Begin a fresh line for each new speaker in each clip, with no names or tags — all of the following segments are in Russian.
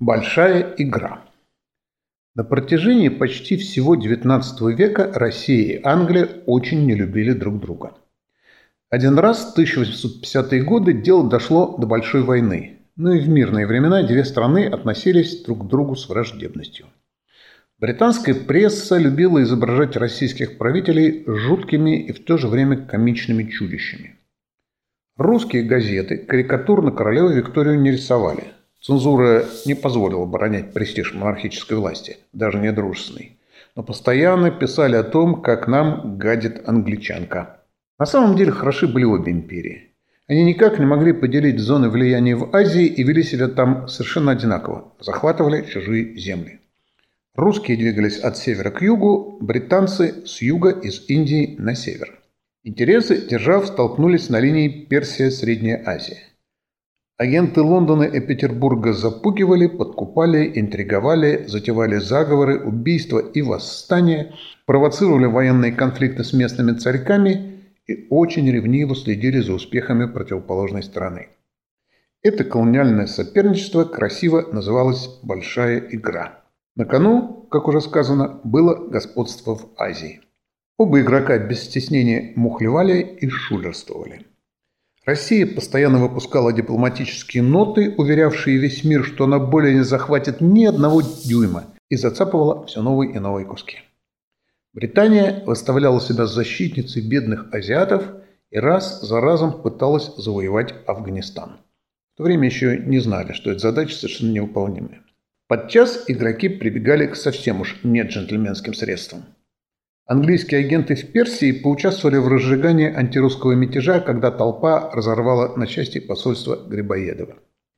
Большая игра. На протяжении почти всего XIX века Россия и Англия очень не любили друг друга. Один раз в 1850-е годы дело дошло до большой войны, но и в мирные времена две страны относились друг к другу с враждебностью. Британская пресса любила изображать российских правителей жуткими и в то же время комичными чудищами. Русские газеты карикатурно королеву Викторию не рисовали – Цензура не позволила оборонять престиж монархической власти, даже не дружественной. Но постоянно писали о том, как нам гадит англичанка. На самом деле хороши были обе империи. Они никак не могли поделить зоны влияния в Азии и вели себя там совершенно одинаково. Захватывали чужие земли. Русские двигались от севера к югу, британцы с юга из Индии на север. Интересы держав столкнулись на линии Персия-Средняя Азия. Агенты Лондона и Петербурга запугивали, подкупали, интриговали, затевали заговоры, убийства и восстания, провоцировали военные конфликты с местными царьками и очень ревниво следили за успехами противоположной стороны. Это колониальное соперничество красиво называлось «большая игра». На кону, как уже сказано, было господство в Азии. Оба игрока без стеснения мухлевали и шулерствовали. Россия постоянно выпускала дипломатические ноты, уверявшие весь мир, что она более не захватит ни одного дюйма, и зацапывала все новые и новые куски. Британия выставляла себя защитницей бедных азиатов и раз за разом пыталась завоевать Афганистан. В то время еще не знали, что эта задача совершенно невыполнимая. Подчас игроки прибегали к совсем уж не джентльменским средствам – Английские агенты в Персии поучаствовали в разжигании антирусского мятежа, когда толпа разорвала на части посольство Грибоедова.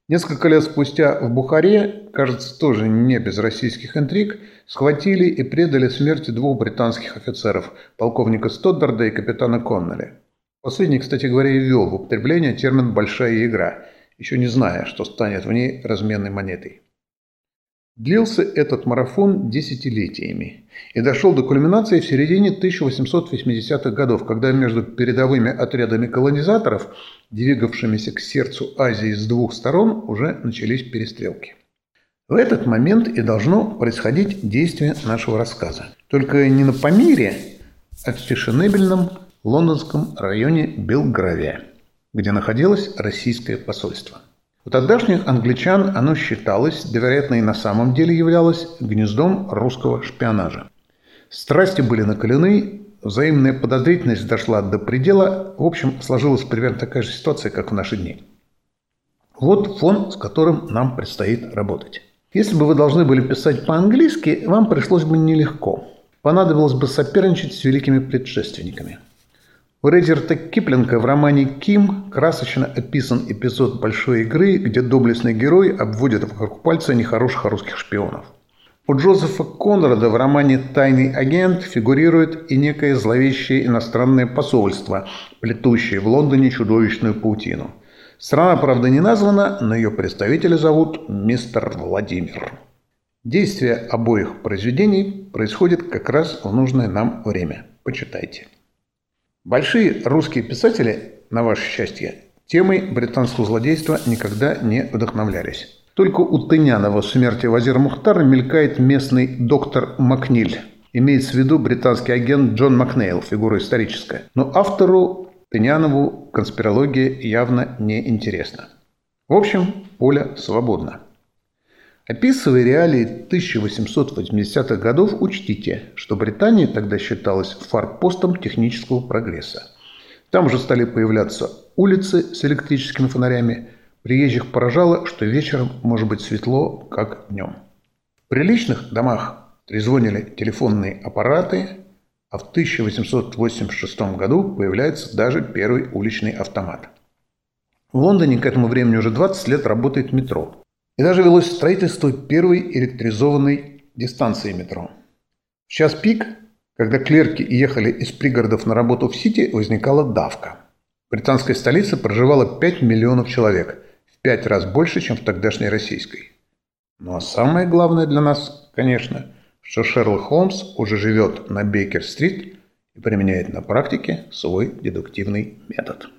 Несколько лет спустя в Бухаре, кажется, тоже не без российских интриг, схватили и предали смерти двух британских офицеров, полковника Стоддарда и капитана Коннелли. Последний, кстати говоря, и ввел в употребление термин «большая игра», еще не зная, что станет в ней разменной монетой. Длился этот марафон десятилетиями и дошел до кульминации в середине 1880-х годов, когда между передовыми отрядами колонизаторов, двигавшимися к сердцу Азии с двух сторон, уже начались перестрелки. В этот момент и должно происходить действие нашего рассказа. Только не на Памире, а в фешенебельном лондонском районе Белгравия, где находилось российское посольство – у тогдашних англичан оно считалось, да вероятно и на самом деле являлось, гнездом русского шпионажа. Страсти были накалены, взаимная подозрительность дошла до предела. В общем, сложилась примерно такая же ситуация, как в наши дни. Вот фон, с которым нам предстоит работать. Если бы вы должны были писать по-английски, вам пришлось бы нелегко. Понадобилось бы соперничать с великими предшественниками – у Редерта Киплинга в романе «Ким» красочно описан эпизод большой игры, где доблестный герой обводит вокруг пальца нехороших русских шпионов. У Джозефа Конрада в романе «Тайный агент» фигурирует и некое зловещее иностранное посольство, плетущее в Лондоне чудовищную паутину. Страна, правда, не названа, но ее представителя зовут мистер Владимир. Действие обоих произведений происходит как раз в нужное нам время. Почитайте. Большие русские писатели, на ваше счастье, темой британского злодейства никогда не вдохновлялись. Только у Тынянова смерти Вазира Мухтара мелькает местный доктор Макниль. Имеется в виду британский агент Джон Макнейл, фигура историческая. Но автору Тынянову конспирология явно не интересна. В общем, поле свободно. Описывая реалии 1880-х годов, учтите, что Британия тогда считалась форпостом технического прогресса. Там же стали появляться улицы с электрическими фонарями. Приезжих поражало, что вечером может быть светло, как днем. В приличных домах трезвонили телефонные аппараты, а в 1886 году появляется даже первый уличный автомат. В Лондоне к этому времени уже 20 лет работает метро – и даже велось строительство первой электризованной дистанции метро. В час пик, когда клерки ехали из пригородов на работу в Сити, возникала давка. В британской столице проживало 5 миллионов человек, в 5 раз больше, чем в тогдашней российской. Ну а самое главное для нас, конечно, что Шерлок Холмс уже живет на Бейкер-стрит и применяет на практике свой дедуктивный метод.